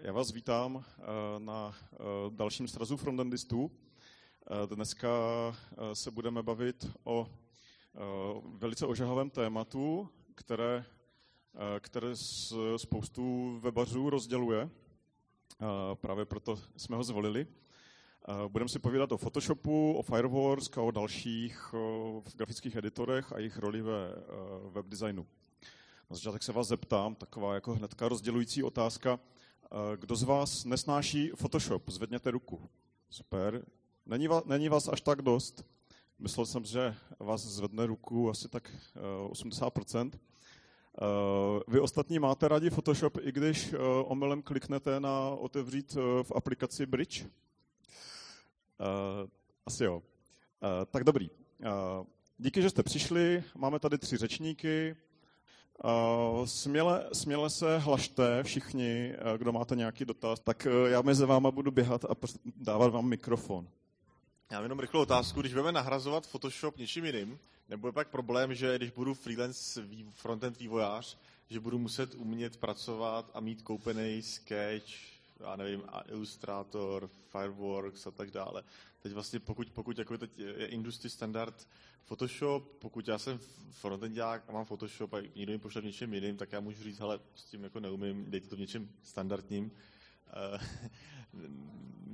Já vás vítám na dalším srazu frontendistů. Dneska se budeme bavit o velice ožahavém tématu, které, které spoustu webařů rozděluje. Právě proto jsme ho zvolili. Budeme si povídat o Photoshopu, o Fireworks a o dalších grafických editorech a jejich roli ve webdesignu. Na začátek se vás zeptám, taková jako hnedka rozdělující otázka. Kdo z vás nesnáší Photoshop? Zvedněte ruku. Super. Není vás, není vás až tak dost. Myslel jsem, že vás zvedne ruku asi tak 80%. Vy ostatní máte rádi Photoshop, i když omylem kliknete na otevřít v aplikaci Bridge? Asi jo. Tak dobrý. Díky, že jste přišli. Máme tady tři řečníky. Směle, směle se hlašte všichni, kdo máte nějaký dotaz, tak já mezi váma budu běhat a dávat vám mikrofon. Já mám jenom rychlou otázku. Když budeme nahrazovat Photoshop něčím jiným, nebo je pak problém, že když budu freelance frontend vývojář, že budu muset umět pracovat a mít koupený sketch, já nevím, Illustrator, Fireworks a tak dále. Teď vlastně pokud, pokud jako teď je industry standard Photoshop, pokud já jsem frontendák a mám Photoshop a někdo mi pošle v něčem jiným, tak já můžu říct, hele, s tím jako neumím, dejte to v něčem standardním. Uh,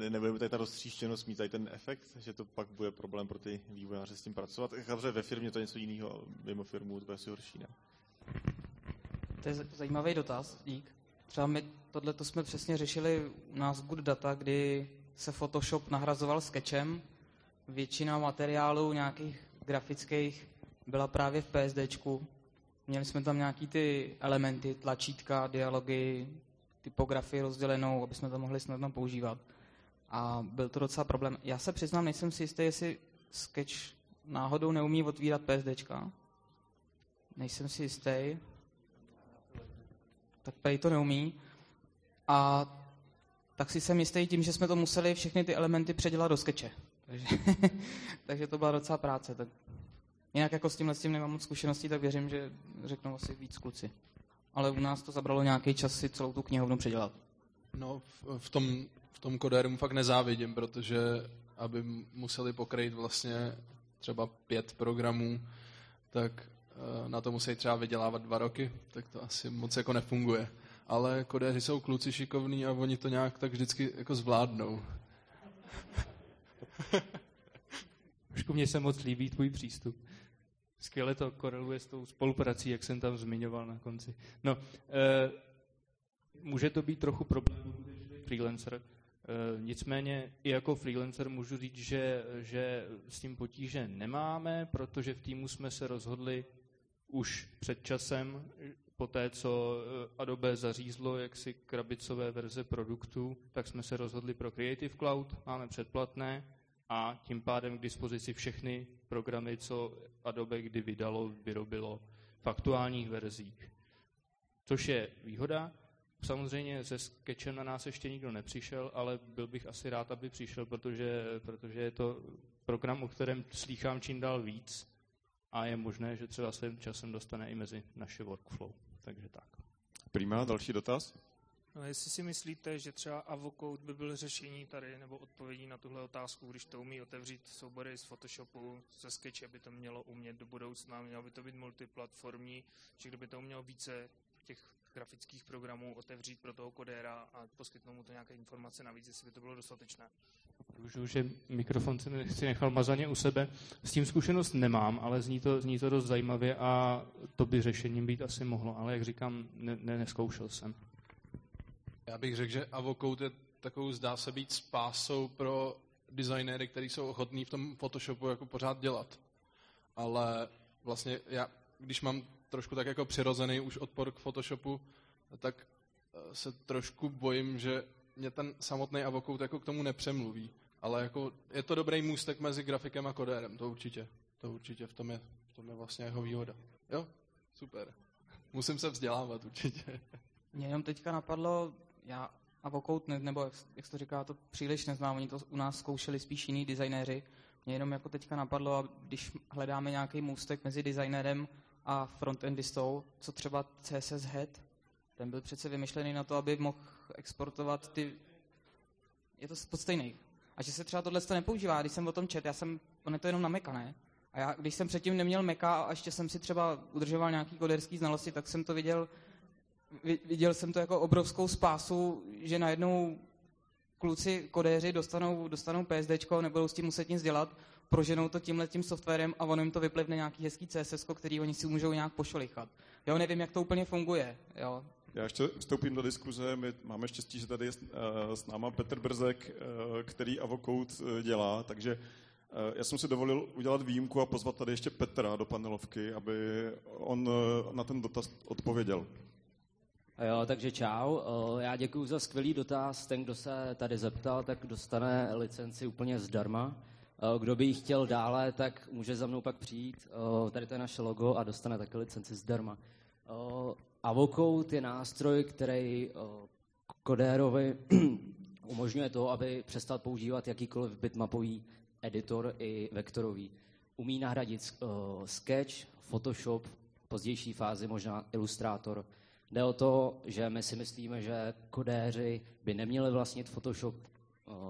nebude tady ta roztříštěnost mít tady ten efekt, že to pak bude problém pro ty vývojáře s tím pracovat. Dobře, ve firmě to je něco jiného, mimo firmu to bude asi horší, ne? To je zajímavý dotaz, dík. Třeba my tohle jsme přesně řešili u nás Good Data, kdy se Photoshop nahrazoval sketchem. Většina materiálů nějakých grafických byla právě v PSDčku. Měli jsme tam nějaký ty elementy, tlačítka, dialogy, typografii rozdělenou, aby jsme to mohli snadno používat. A byl to docela problém. Já se přiznám, nejsem si jistý, jestli Sketch náhodou neumí otvírat PSDčka. Nejsem si jistý. Tak Pay to neumí. A tak si jsem jistý tím, že jsme to museli všechny ty elementy předělat do skeče. Takže, takže to byla docela práce. Tak jinak jako s tímhle s tím nemám moc zkušeností, tak věřím, že řeknou asi víc kluci. Ale u nás to zabralo nějaký čas si celou tu knihovnu předělat. No, v, v tom, v tom kodéru fakt nezávidím, protože aby museli pokrýt vlastně třeba pět programů, tak na to musí třeba vydělávat dva roky, tak to asi moc jako nefunguje. Ale kodéři jsou kluci šikovní a oni to nějak tak vždycky jako zvládnou. Trošku mně se moc líbí tvůj přístup. Skvěle to koreluje s tou spoluprací, jak jsem tam zmiňoval na konci. No, e, může to být trochu problém, freelancer. E, nicméně i jako freelancer můžu říct, že, že s tím potíže nemáme, protože v týmu jsme se rozhodli už před časem, po té, co eh, Adobe zařízlo jaksi krabicové verze produktů, tak jsme se rozhodli pro Creative Cloud, máme předplatné a tím pádem k dispozici všechny programy, co Adobe kdy vydalo, vyrobilo v aktuálních verzích. Což je výhoda. Samozřejmě se Sketchem na nás ještě nikdo nepřišel, ale byl bych asi rád, aby přišel, protože, protože je to program, o kterém slýchám čím dál víc a je možné, že třeba svým časem dostane i mezi naše workflow. Takže tak. Prima, další dotaz? No, jestli si myslíte, že třeba Avocode by byl řešení tady, nebo odpovědí na tuhle otázku, když to umí otevřít soubory z Photoshopu, ze Sketch, aby to mělo umět do budoucna, mělo by to být multiplatformní, že kdyby to umělo více těch grafických programů otevřít pro toho kodéra a poskytnout mu to nějaké informace navíc, jestli by to bylo dostatečné. Můžu, že mikrofon si nechal mazaně u sebe. S tím zkušenost nemám, ale zní to, zní to dost zajímavě a to by řešením být asi mohlo, ale jak říkám, ne, ne, neskoušel jsem. Já bych řekl, že Avocode je takovou, zdá se být spásou pro designéry, kteří jsou ochotní v tom Photoshopu jako pořád dělat. Ale vlastně já, když mám trošku tak jako přirozený už odpor k Photoshopu, tak eh, se trošku bojím, že mě ten samotný Avocode jako k tomu nepřemluví. Ale jako je to dobrý můstek mezi grafikem a kodérem, to určitě. To určitě v tom je, v tom je vlastně jeho výhoda. Jo, super. Musím se vzdělávat určitě. Mě jenom teďka napadlo, já Avocode, ne, nebo jak, jak to říká, to příliš neznám, oni to u nás zkoušeli spíš jiní designéři. Mě jenom jako teďka napadlo, když hledáme nějaký můstek mezi designérem a frontendistou, co třeba CSS Head, ten byl přece vymyšlený na to, aby mohl exportovat ty... Je to pod stejný. A že se třeba tohle nepoužívá, když jsem o tom čet, já jsem, on je to jenom na Meka, ne? A já, když jsem předtím neměl Meka a ještě jsem si třeba udržoval nějaký koderský znalosti, tak jsem to viděl, viděl jsem to jako obrovskou spásu, že najednou kluci kodéři dostanou, dostanou PSD, nebudou s tím muset nic dělat, proženou to tímhle tím softwarem a ono jim to vyplivne nějaký hezký CSS, který oni si můžou nějak pošolichat. Jo, nevím, jak to úplně funguje. Jo. Já ještě vstoupím do diskuze. My máme štěstí, že tady je eh, s náma Petr Brzek, eh, který Avocode eh, dělá, takže já jsem si dovolil udělat výjimku a pozvat tady ještě Petra do panelovky, aby on na ten dotaz odpověděl. Jo, takže čau. Já děkuji za skvělý dotaz. Ten, kdo se tady zeptal, tak dostane licenci úplně zdarma. Kdo by ji chtěl dále, tak může za mnou pak přijít. Tady to je naše logo a dostane také licenci zdarma. Avocode je nástroj, který kodérovi umožňuje to, aby přestal používat jakýkoliv bitmapový editor i vektorový. Umí nahradit Sketch, Photoshop, pozdější fázi možná Illustrator. Jde o to, že my si myslíme, že kodéři by neměli vlastnit Photoshop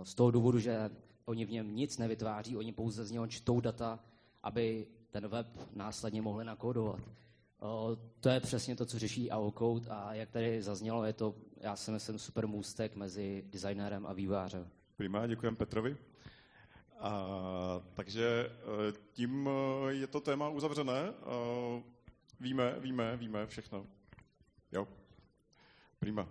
z toho důvodu, že oni v něm nic nevytváří, oni pouze z něho čtou data, aby ten web následně mohli nakódovat. To je přesně to, co řeší AOCode a jak tady zaznělo, je to, já si myslím, super můstek mezi designérem a vývářem. Prima, děkujeme Petrovi. A, takže e, tím je to téma uzavřené. Víme, víme, víme všechno. Prima.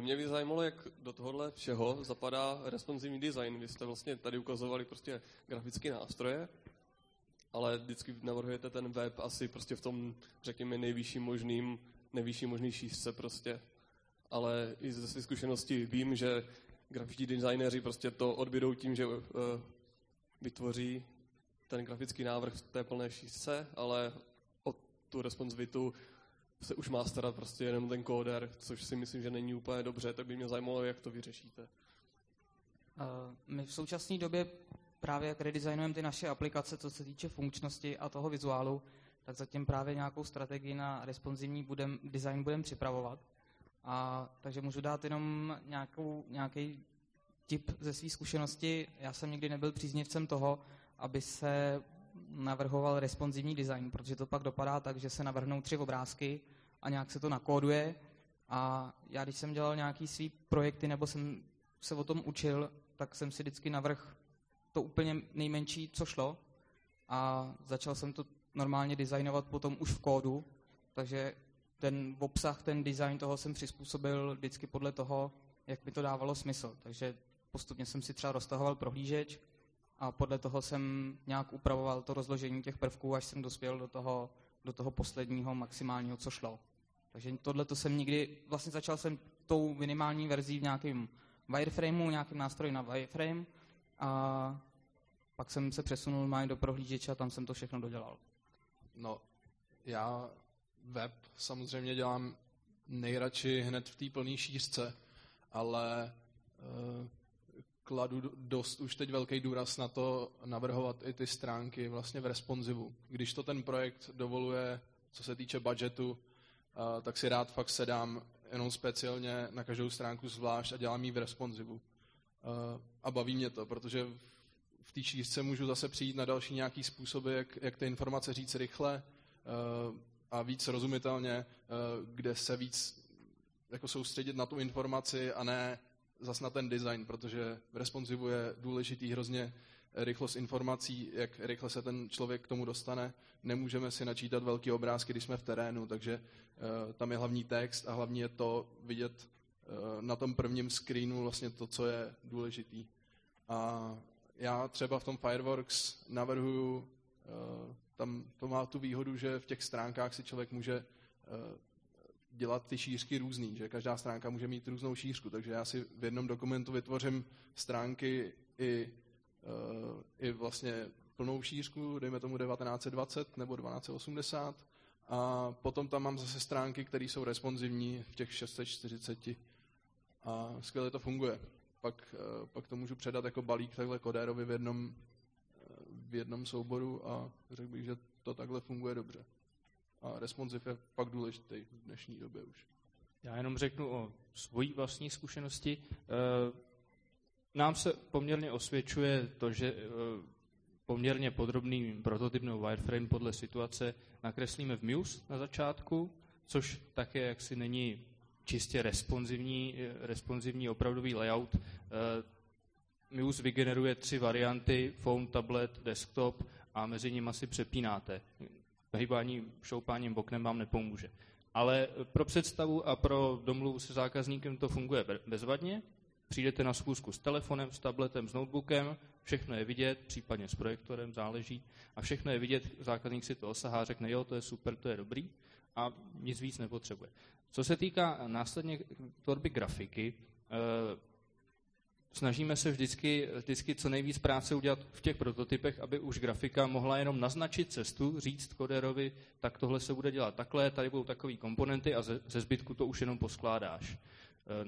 Mě by zajímalo, jak do tohohle všeho zapadá responsivní design. Vy jste vlastně tady ukazovali prostě grafické nástroje, ale vždycky navrhujete ten web asi prostě v tom, řekněme, nejvyšším možným, nejvyšší možný šířce prostě. Ale i ze své zkušenosti vím, že grafičtí designéři prostě to odbydou tím, že uh, vytvoří ten grafický návrh v té plné šířce, ale o tu responsivitu se už má starat prostě jenom ten kóder, což si myslím, že není úplně dobře, tak by mě zajímalo, jak to vyřešíte. Uh, my v současné době právě jak redesignujeme ty naše aplikace, co se týče funkčnosti a toho vizuálu, tak zatím právě nějakou strategii na responsivní budem, design budeme připravovat. A, takže můžu dát jenom nějakou, nějaký tip ze své zkušenosti. Já jsem nikdy nebyl příznivcem toho, aby se navrhoval responsivní design, protože to pak dopadá tak, že se navrhnou tři obrázky a nějak se to nakóduje. A já, když jsem dělal nějaký svý projekty nebo jsem se o tom učil, tak jsem si vždycky navrh to úplně nejmenší, co šlo. A začal jsem to normálně designovat potom už v kódu, takže ten obsah, ten design toho jsem přizpůsobil vždycky podle toho, jak mi to dávalo smysl. Takže postupně jsem si třeba roztahoval prohlížeč a podle toho jsem nějak upravoval to rozložení těch prvků, až jsem dospěl do toho, do toho posledního maximálního, co šlo. Takže tohle to jsem nikdy, vlastně začal jsem tou minimální verzí v nějakém wireframeu, nějakým nástroji na wireframe a pak jsem se přesunul má do prohlížeče a tam jsem to všechno dodělal. No, já web samozřejmě dělám nejradši hned v té plné šířce, ale uh, kladu dost už teď velký důraz na to navrhovat i ty stránky vlastně v responsivu. Když to ten projekt dovoluje, co se týče budgetu, uh, tak si rád fakt sedám jenom speciálně na každou stránku zvlášť a dělám ji v responsivu. Uh, a baví mě to, protože v té šířce můžu zase přijít na další nějaký způsoby, jak, jak ty informace říct rychle uh, a víc rozumitelně, kde se víc jako soustředit na tu informaci a ne zas na ten design, protože v responsivu je důležitý hrozně rychlost informací, jak rychle se ten člověk k tomu dostane. Nemůžeme si načítat velké obrázky, když jsme v terénu, takže uh, tam je hlavní text a hlavní je to vidět uh, na tom prvním screenu vlastně to, co je důležitý. A já třeba v tom Fireworks navrhuju, uh, tam to má tu výhodu, že v těch stránkách si člověk může dělat ty šířky různý, že každá stránka může mít různou šířku, takže já si v jednom dokumentu vytvořím stránky i, uh, i vlastně plnou šířku, dejme tomu 1920 nebo 1280, a potom tam mám zase stránky, které jsou responsivní v těch 640 a skvěle to funguje pak, eh, pak to můžu předat jako balík takhle kodérovi v jednom, eh, v jednom souboru a řekl bych, že to takhle funguje dobře. A responsive je pak důležitý v dnešní době už. Já jenom řeknu o svojí vlastní zkušenosti. Eh, nám se poměrně osvědčuje to, že eh, poměrně podrobný prototyp nebo wireframe podle situace nakreslíme v Muse na začátku, což také jaksi není čistě responsivní, responsivní opravdový layout. Muse vygeneruje tři varianty, phone, tablet, desktop a mezi nimi si přepínáte. Hýbání šoupáním oknem vám nepomůže. Ale pro představu a pro domluvu se zákazníkem to funguje bezvadně. Přijdete na schůzku s telefonem, s tabletem, s notebookem, všechno je vidět, případně s projektorem, záleží, a všechno je vidět, zákazník si to osahá, řekne, jo, to je super, to je dobrý, a nic víc nepotřebuje. Co se týká následně tvorby grafiky, eh, snažíme se vždycky, vždycky co nejvíc práce udělat v těch prototypech, aby už grafika mohla jenom naznačit cestu, říct koderovi, tak tohle se bude dělat takhle, tady budou takové komponenty a ze, ze zbytku to už jenom poskládáš. E,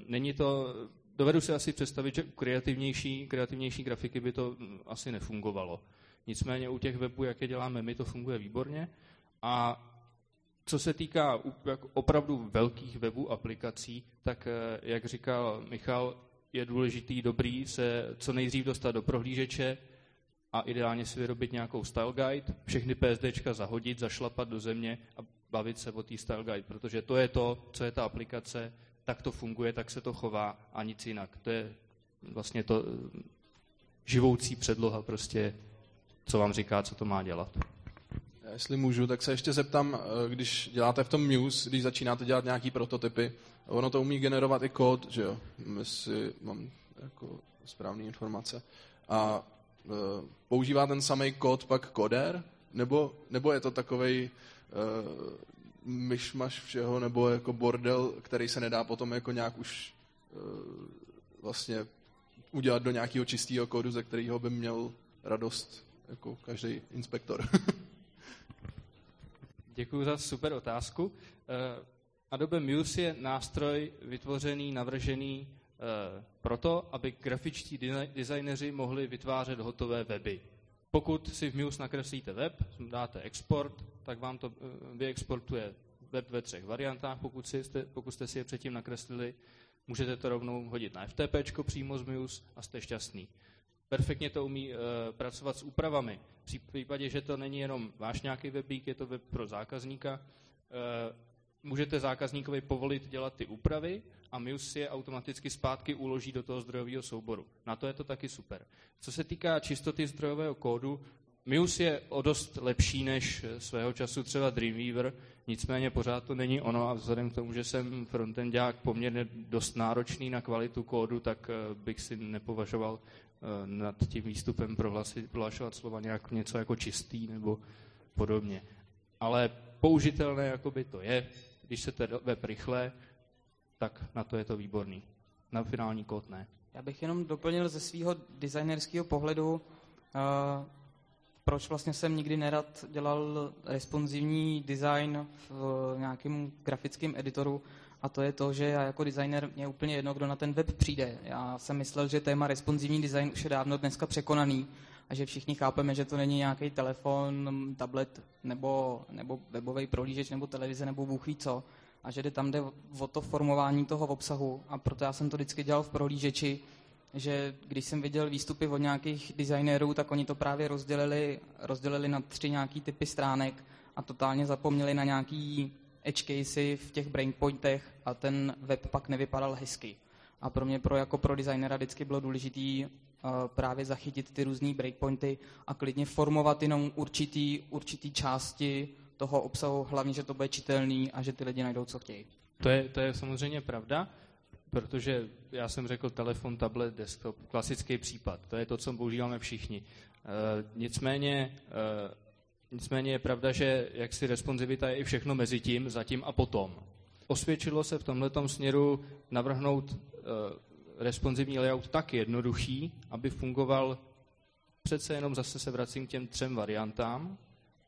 není to, dovedu si asi představit, že u kreativnější, kreativnější grafiky by to mm, asi nefungovalo. Nicméně u těch webů, jak je děláme my, to funguje výborně. A co se týká opravdu velkých webů aplikací, tak e, jak říkal Michal, je důležitý, dobrý se co nejdřív dostat do prohlížeče a ideálně si vyrobit nějakou style guide, všechny PSDčka zahodit, zašlapat do země a bavit se o té style guide, protože to je to, co je ta aplikace, tak to funguje, tak se to chová a nic jinak. To je vlastně to eh, živoucí předloha prostě, co vám říká, co to má dělat. Jestli můžu, tak se ještě zeptám, eh, když děláte v tom Muse, když začínáte dělat nějaký prototypy, ono to umí generovat i kód, že jo, jestli mám jako správné informace. A e, používá ten samý kód pak koder, nebo, nebo je to takový e, myšmaš všeho, nebo jako bordel, který se nedá potom jako nějak už e, vlastně udělat do nějakého čistého kódu, ze kterého by měl radost jako každý inspektor. Děkuji za super otázku. Eh, Adobe Muse je nástroj vytvořený, navržený eh, proto, aby grafičtí designeři mohli vytvářet hotové weby. Pokud si v Muse nakreslíte web, dáte export, tak vám to eh, vyexportuje web ve třech variantách, pokud, si jste, pokud jste si je předtím nakreslili. Můžete to rovnou hodit na FTP přímo z Muse a jste šťastný perfektně to umí uh, pracovat s úpravami. V případě, že to není jenom váš nějaký webík, je to web pro zákazníka, uh, můžete zákazníkovi povolit dělat ty úpravy a Muse je automaticky zpátky uloží do toho zdrojového souboru. Na to je to taky super. Co se týká čistoty zdrojového kódu, Muse je o dost lepší než svého času třeba Dreamweaver, nicméně pořád to není ono a vzhledem k tomu, že jsem frontendák poměrně dost náročný na kvalitu kódu, tak eh, bych si nepovažoval Eh, nad tím výstupem prohlašovat slova nějak něco jako čistý nebo podobně. Ale použitelné jako by to je, když se to web rychle, tak na to je to výborný. Na finální kód ne. Já bych jenom doplnil ze svého designerského pohledu, uh, proč vlastně jsem nikdy nerad dělal responsivní design v nějakém grafickém editoru, a to je to, že já jako designer mě úplně jedno, kdo na ten web přijde. Já jsem myslel, že téma responsivní design už je dávno dneska překonaný a že všichni chápeme, že to není nějaký telefon, tablet nebo, nebo webový prohlížeč nebo televize nebo bůh ví co. A že jde tam jde o to formování toho obsahu. A proto já jsem to vždycky dělal v prohlížeči, že když jsem viděl výstupy od nějakých designérů, tak oni to právě rozdělili, rozdělili na tři nějaký typy stránek a totálně zapomněli na nějaký edge casey v těch breakpointech a ten web pak nevypadal hezky. A pro mě pro, jako pro designera vždycky bylo důležité uh, právě zachytit ty různé breakpointy a klidně formovat jenom určitý, určitý části toho obsahu, hlavně, že to bude čitelný a že ty lidi najdou, co chtějí. To je, to je samozřejmě pravda, protože já jsem řekl telefon, tablet, desktop, klasický případ. To je to, co používáme všichni. Uh, nicméně uh, Nicméně je pravda, že jaksi responsivita je i všechno mezi tím, zatím a potom. Osvědčilo se v tomto směru navrhnout uh, responsivní layout tak jednoduchý, aby fungoval přece jenom zase se vracím k těm třem variantám.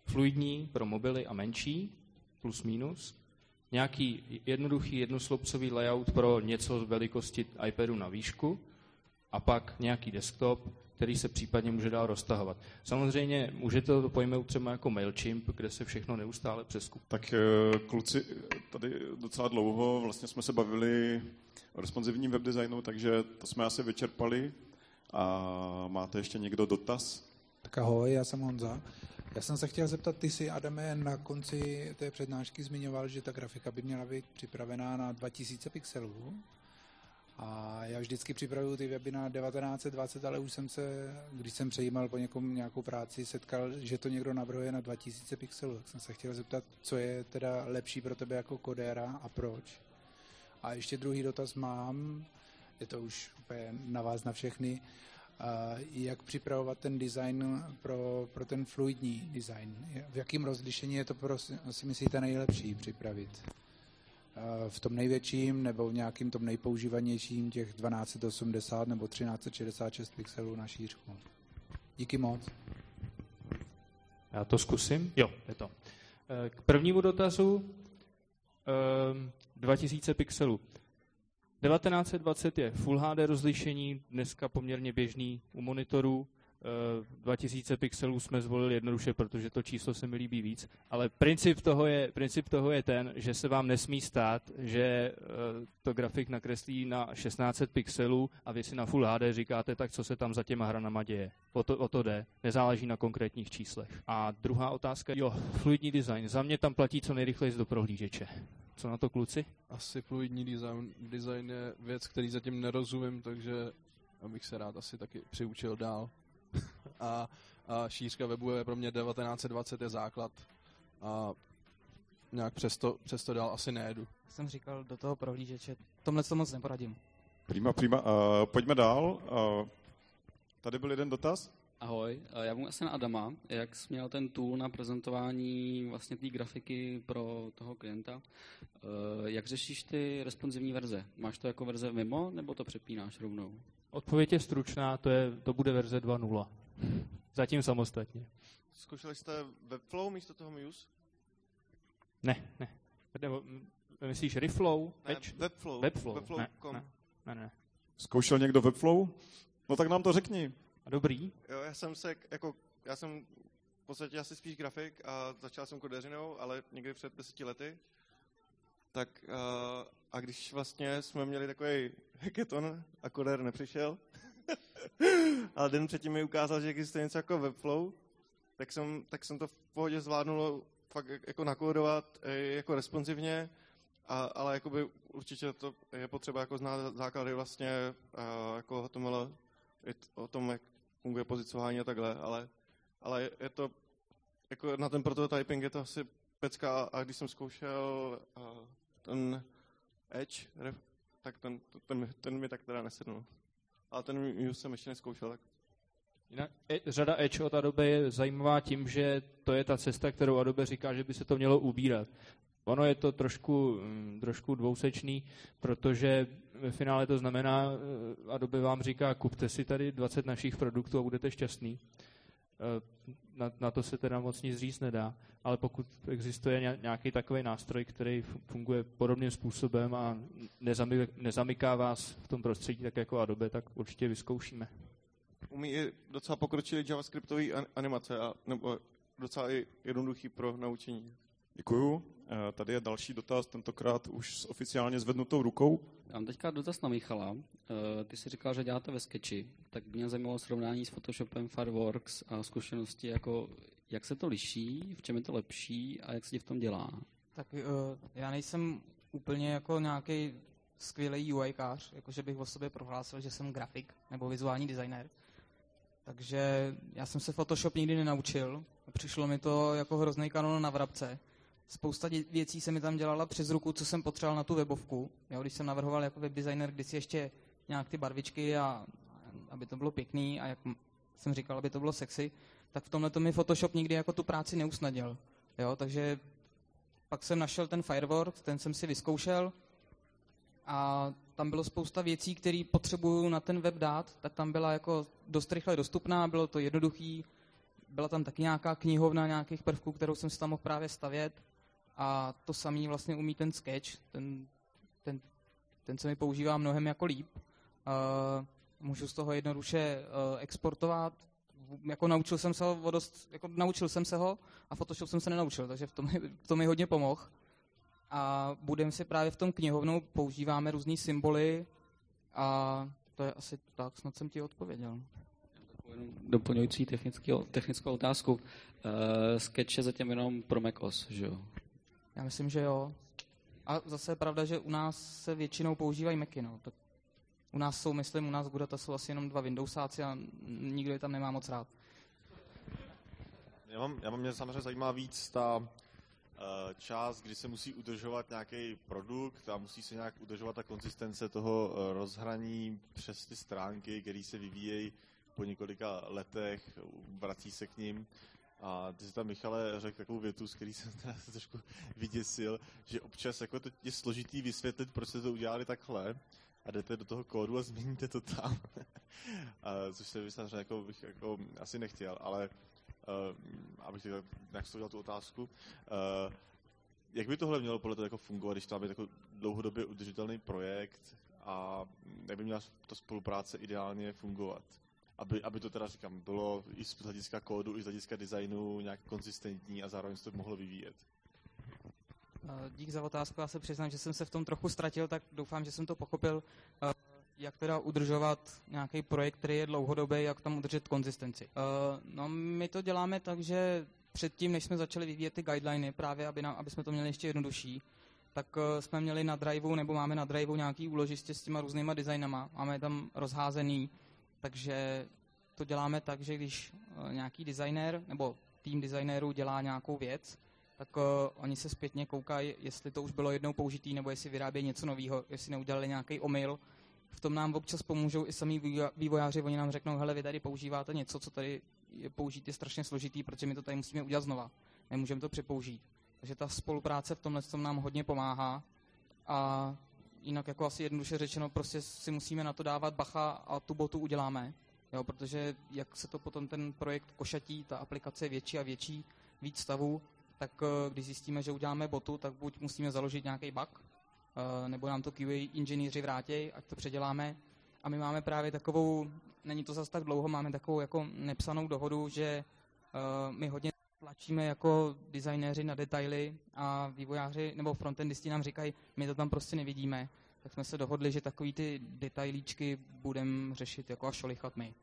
Fluidní pro mobily a menší, plus minus. Nějaký jednoduchý jednosloupcový layout pro něco z velikosti iPadu na výšku a pak nějaký desktop, který se případně může dál roztahovat. Samozřejmě můžete to pojmout třeba jako MailChimp, kde se všechno neustále přeskupuje. Tak eh, kluci, tady docela dlouho vlastně jsme se bavili o responsivním webdesignu, takže to jsme asi vyčerpali. A máte ještě někdo dotaz? Tak ahoj, já jsem Honza. Já jsem se chtěl zeptat, ty si, Adame, na konci té přednášky zmiňoval, že ta grafika by měla být připravená na 2000 pixelů. A já vždycky připravuju ty weby na 1920, ale už jsem se, když jsem přejímal po někom nějakou práci, setkal, že to někdo navrhuje na 2000 pixelů. Tak jsem se chtěl zeptat, co je teda lepší pro tebe jako kodéra a proč. A ještě druhý dotaz mám, je to už úplně na vás, na všechny. A jak připravovat ten design pro, pro ten fluidní design? V jakém rozlišení je to pro, si myslíte nejlepší připravit? v tom největším nebo v nějakým tom nejpoužívanějším těch 1280 nebo 1366 pixelů na šířku. Díky moc. Já to zkusím? Jo, je to. Eh, k prvnímu dotazu 2000 ehm, pixelů. 1920 je Full HD rozlišení, dneska poměrně běžný u monitorů. 2000 pixelů jsme zvolili jednoduše, protože to číslo se mi líbí víc, ale princip toho je, princip toho je ten, že se vám nesmí stát, že eh, to grafik nakreslí na 1600 pixelů a vy si na Full HD říkáte, tak co se tam za těma hranama děje. O to, o to jde, nezáleží na konkrétních číslech. A druhá otázka, jo, fluidní design. Za mě tam platí co nejrychleji do prohlížeče. Co na to kluci? Asi fluidní design, design je věc, který zatím nerozumím, takže abych se rád asi taky přiučil dál a, a šířka webu je pro mě 1920 je základ a nějak přesto, přesto dál asi nejedu. Jsem říkal do toho prohlížeče, tomhle to moc neporadím. Prima, prima. Uh, pojďme dál. Uh, tady byl jeden dotaz. Ahoj, já budu asi na Adama. Jak jsi měl ten tool na prezentování vlastně té grafiky pro toho klienta, jak řešíš ty responsivní verze? Máš to jako verze mimo, nebo to přepínáš rovnou? Odpověď je stručná, to, je, to bude verze 2.0. Zatím samostatně. Zkoušeli jste Webflow místo toho Muse? Ne, ne. Nebo, myslíš Reflow? Ne, Edge? Webflow. Webflow. Webflow. Ne, ne, ne, ne. Zkoušel někdo Webflow? No tak nám to řekni. A dobrý? Jo, já jsem se, jako, já jsem v podstatě asi spíš grafik a začal jsem kodeřinou, ale někdy před deseti lety. Tak uh, a když vlastně jsme měli takový hackathon a koder nepřišel, ale den předtím mi ukázal, že existuje něco jako Webflow, tak jsem, tak jsem to v pohodě zvládnul fakt jako nakódovat e, jako responsivně, a, ale jakoby určitě to je potřeba jako znát základy vlastně a, jako HTML, o tom, jak funguje pozicování a takhle, ale, ale je to, jako na ten prototyping je to asi pecka a když jsem zkoušel ten Edge, tak ten, ten, ten mi tak teda nesednul. Ale ten už jsem ještě neskoušel. Tak. Jinak e, řada Edge od Adobe je zajímavá tím, že to je ta cesta, kterou Adobe říká, že by se to mělo ubírat. Ono je to trošku, mm, trošku dvousečný, protože ve finále to znamená, e, Adobe vám říká, kupte si tady 20 našich produktů a budete šťastný. E, na, na to se teda moc nic říct nedá, ale pokud existuje nějaký takový nástroj, který funguje podobným způsobem a nezamyká vás v tom prostředí tak jako Adobe, tak určitě vyzkoušíme. Umí i docela pokročilý javascriptový animace a nebo docela i jednoduchý pro naučení. Děkuju. Eh, tady je další dotaz, tentokrát už s oficiálně zvednutou rukou. Já mám teďka dotaz na Michala. Eh, ty jsi říkal, že děláte ve Sketchi, tak mě zajímalo srovnání s Photoshopem, Fireworks a zkušenosti, jako jak se to liší, v čem je to lepší a jak se ti v tom dělá? Tak eh, já nejsem úplně jako nějaký skvělý UIkář, jakože bych o sobě prohlásil, že jsem grafik nebo vizuální designer. Takže já jsem se Photoshop nikdy nenaučil. Přišlo mi to jako hrozný kanon na vrabce spousta věcí se mi tam dělala přes ruku, co jsem potřeboval na tu webovku. Jo, když jsem navrhoval jako webdesigner si ještě nějak ty barvičky a aby to bylo pěkný a jak jsem říkal, aby to bylo sexy, tak v tomhle to mi Photoshop nikdy jako tu práci neusnadil. Jo, takže pak jsem našel ten Fireworks, ten jsem si vyzkoušel a tam bylo spousta věcí, které potřebuju na ten web dát, tak tam byla jako dost rychle dostupná, bylo to jednoduchý, byla tam taky nějaká knihovna nějakých prvků, kterou jsem si tam mohl právě stavět a to samý vlastně umí ten sketch, ten, ten, ten se mi používá mnohem jako líp. Uh, můžu z toho jednoduše uh, exportovat. Jako naučil jsem se ho, dost, jako naučil jsem se ho a Photoshop jsem se nenaučil, takže v tom, to mi hodně pomohl. A budeme si právě v tom knihovnou používáme různé symboly a to je asi tak, snad jsem ti odpověděl. Doplňující technickou otázku. Uh, Sketch je zatím jenom pro macOS, že jo? Já myslím, že jo. A zase je pravda, že u nás se většinou používají Macy, no. Tak u nás jsou, myslím, u nás Godata jsou asi jenom dva Windowsáci a nikdo je tam nemá moc rád. Já mám, já mám mě samozřejmě zajímá víc ta uh, část, kdy se musí udržovat nějaký produkt a musí se nějak udržovat ta konzistence toho uh, rozhraní přes ty stránky, které se vyvíjejí po několika letech, vrací se k ním. A ty jsi tam, Michale, řekl takovou větu, z který jsem teda trošku vyděsil, že občas jako to je složitý vysvětlit, proč jste to udělali takhle a jdete do toho kódu a změníte to tam. a, což se myslím, jako bych jako asi nechtěl, ale uh, abych tak nějak udělal tu otázku. Uh, jak by tohle mělo podle toho jako fungovat, když tam je jako dlouhodobě udržitelný projekt a jak by měla ta spolupráce ideálně fungovat? Aby, aby to teda říkám, bylo i z hlediska kódu, i z hlediska designu nějak konzistentní a zároveň se to mohlo vyvíjet. Eh, dík za otázku, já se přiznám, že jsem se v tom trochu ztratil, tak doufám, že jsem to pochopil, eh, jak teda udržovat nějaký projekt, který je dlouhodobý, jak tam udržet konzistenci. Eh, no, my to děláme tak, že předtím, než jsme začali vyvíjet ty guideliny, právě aby, nám, aby jsme to měli ještě jednodušší, tak jsme měli na driveu, nebo máme na driveu nějaký úložiště s těma různýma designama. Máme tam rozházený takže to děláme tak, že když eh, nějaký designer nebo tým designérů dělá nějakou věc, tak uh, oni se zpětně koukají, jestli to už bylo jednou použitý, nebo jestli vyrábějí něco nového, jestli neudělali nějaký omyl. V tom nám občas pomůžou i sami vývojáři, oni nám řeknou, hele, vy tady používáte něco, co tady je použít je strašně složitý, protože my to tady musíme udělat znova. Nemůžeme to přepoužít. Takže ta spolupráce v tomhle tom nám hodně pomáhá a jinak jako asi jednoduše řečeno, prostě si musíme na to dávat bacha a tu botu uděláme. Jo, protože jak se to potom ten projekt košatí, ta aplikace je větší a větší, víc stavů, tak eh, když zjistíme, že uděláme botu, tak buď musíme založit nějaký bug, eh, nebo nám to QA inženýři vrátí, ať to předěláme. A my máme právě takovou, není to zase tak dlouho, máme takovou jako nepsanou dohodu, že eh, my hodně tlačíme jako designéři na detaily a vývojáři nebo frontendisti nám říkají, my to tam prostě nevidíme, tak jsme se dohodli, že takový ty detailíčky budeme řešit jako a šolichat my.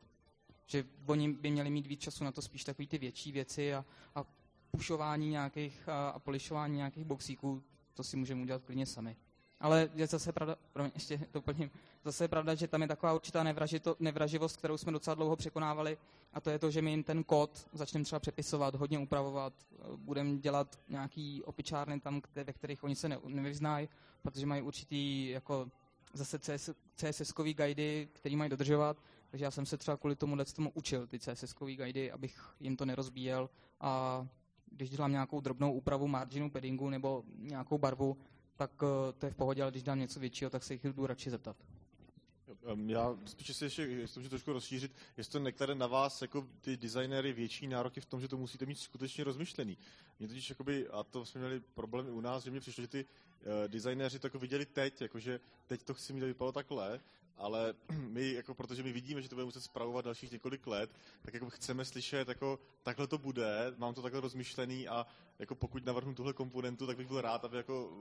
Že oni by měli mít víc času na to spíš takový ty větší věci a, a pušování nějakých a, a polišování nějakých boxíků, to si můžeme udělat klidně sami. Ale je zase pravda, promiň, ještě doplním, zase je pravda, že tam je taková určitá nevražito, nevraživost, kterou jsme docela dlouho překonávali, a to je to, že my jim ten kód začneme třeba přepisovat, hodně upravovat, budeme dělat nějaký opičárny tam, kde, ve kterých oni se ne, nevyznají, protože mají určitý jako zase CS, CSS-kový guidy, který mají dodržovat, takže já jsem se třeba kvůli tomu tomu učil, ty CSS-kový guidy, abych jim to nerozbíjel. A když dělám nějakou drobnou úpravu marginu, paddingu nebo nějakou barvu, tak eh, to je v pohodě, ale když dám něco většího, tak se jich jdu radši zeptat. Já spíš si ještě, jestli můžu trošku rozšířit, jestli to neklade na vás jako ty designéry větší nároky v tom, že to musíte mít skutečně rozmyšlený. Mě totiž, jakoby, a to jsme měli problém u nás, že mi přišlo, že ty uh, designéři to jako viděli teď, jakože teď to chci mít, aby vypadalo takhle, ale my, jako, protože my vidíme, že to bude muset spravovat dalších několik let, tak jako chceme slyšet, jako takhle to bude, mám to takhle rozmyšlený a jako pokud navrhnu tuhle komponentu, tak bych byl rád, aby jako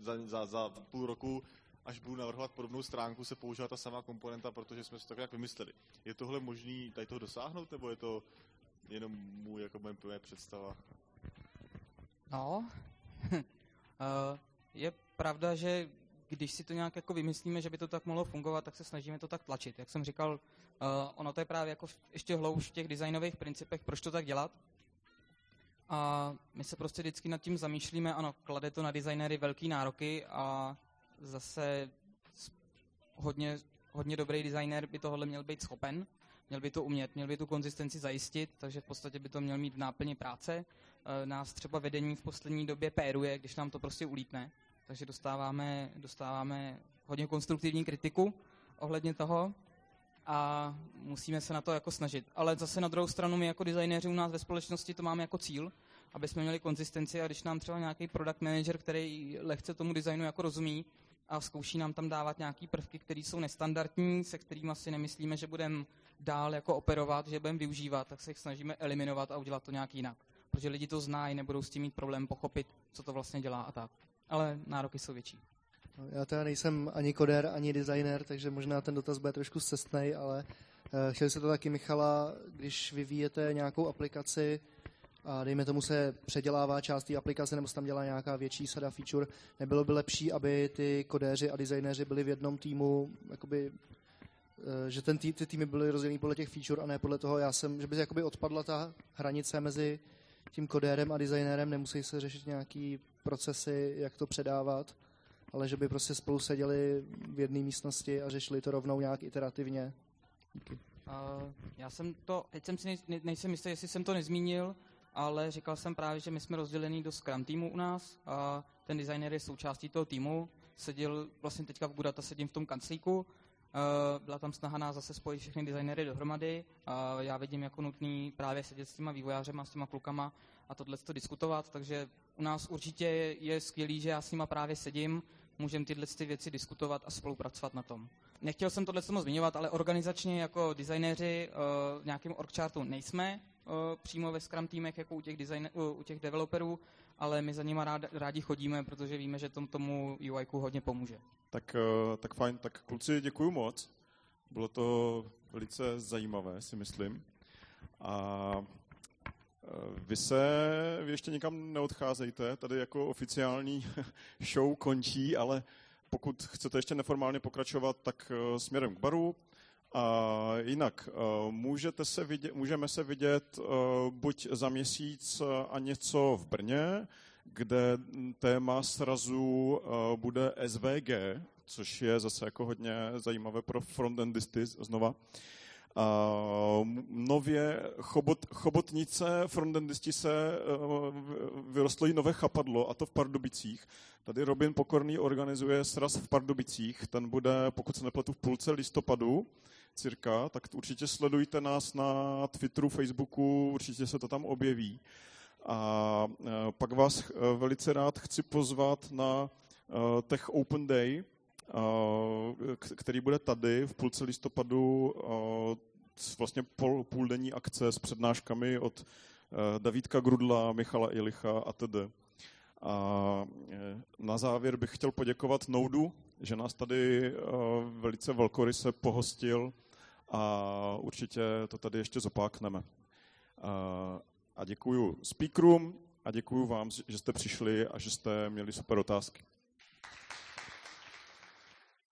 za, za, za půl roku až budu navrhovat podobnou stránku, se používá ta samá komponenta, protože jsme si to tak vymysleli. Je tohle možný tady toho dosáhnout, nebo je to jenom můj, jako moje představa? No, uh, je pravda, že když si to nějak jako vymyslíme, že by to tak mohlo fungovat, tak se snažíme to tak tlačit. Jak jsem říkal, uh, ono to je právě jako ještě hlouš v těch designových principech, proč to tak dělat. A my se prostě vždycky nad tím zamýšlíme, ano, klade to na designéry velký nároky a zase hodně, hodně dobrý designer by tohle měl být schopen, měl by to umět, měl by tu konzistenci zajistit, takže v podstatě by to měl mít v náplni práce. E, nás třeba vedení v poslední době péruje, když nám to prostě ulítne, takže dostáváme, dostáváme hodně konstruktivní kritiku ohledně toho a musíme se na to jako snažit. Ale zase na druhou stranu my jako designéři u nás ve společnosti to máme jako cíl, aby jsme měli konzistenci a když nám třeba nějaký product manager, který lehce tomu designu jako rozumí, a zkouší nám tam dávat nějaký prvky, které jsou nestandardní, se kterými si nemyslíme, že budeme dál jako operovat, že budeme využívat, tak se jich snažíme eliminovat a udělat to nějak jinak. Protože lidi to znají, nebudou s tím mít problém pochopit, co to vlastně dělá a tak. Ale nároky jsou větší. No, já teda nejsem ani kodér, ani designer, takže možná ten dotaz bude trošku cestnej, ale uh, chtěli se to taky Michala, když vyvíjete nějakou aplikaci a dejme tomu se předělává část té aplikace nebo se tam dělá nějaká větší sada feature, nebylo by lepší, aby ty kodéři a designéři byli v jednom týmu, jakoby, eh, že ten tý, ty týmy byly rozděleny podle těch feature a ne podle toho, já jsem, že by jakoby odpadla ta hranice mezi tím kodérem a designérem, nemusí se řešit nějaký procesy, jak to předávat, ale že by prostě spolu seděli v jedné místnosti a řešili to rovnou nějak iterativně. Díky. Uh, já jsem to, teď jsem si nej, nejsem jistý, jestli jsem to nezmínil, ale říkal jsem právě, že my jsme rozdělení do Scrum týmu u nás a ten designer je součástí toho týmu. Seděl vlastně teďka v Budata, sedím v tom kanclíku, byla tam snaha nás zase spojit všechny designery dohromady. Já vidím jako nutný právě sedět s těma vývojářema, s těma klukama a tohle to diskutovat, takže u nás určitě je skvělý, že já s nima právě sedím, můžeme tyhle ty věci diskutovat a spolupracovat na tom. Nechtěl jsem tohle samo zmiňovat, ale organizačně jako designéři uh, v nějakém orgchartu nejsme, přímo ve Scrum týmech, jako u těch, design, u těch developerů, ale my za nima rád, rádi chodíme, protože víme, že tom tomu UI hodně pomůže. Tak, e, tak fajn, tak kluci děkuji moc. Bylo to velice zajímavé, si myslím. A vy se, vy ještě nikam neodcházejte, tady jako oficiální show končí, ale pokud chcete ještě neformálně pokračovat, tak e, směrem k baru. A jinak, eh, můžete se vidět, můžeme se vidět eh, buď za měsíc eh, a něco v Brně, kde téma srazu bude SVG, což je zase jako hodně zajímavé pro frontendisty znova. Nově chobot, chobotnice, frontendisti se vyrostlo jí nové chapadlo, a to v Pardubicích. Tady Robin Pokorný organizuje sraz v Pardubicích, ten bude, pokud se nepletu, v půlce listopadu cirka, tak určitě sledujte nás na Twitteru, Facebooku, určitě se to tam objeví. A e, pak vás e, velice rád chci pozvat na Tech Open Day, který bude tady v půlce listopadu vlastně půl, půldenní akce s přednáškami od Davídka Grudla, Michala Ilicha a td. A na závěr bych chtěl poděkovat Noudu, že nás tady velice velkoryse pohostil a určitě to tady ještě zopákneme. A děkuji speakerům a děkuji vám, že jste přišli a že jste měli super otázky.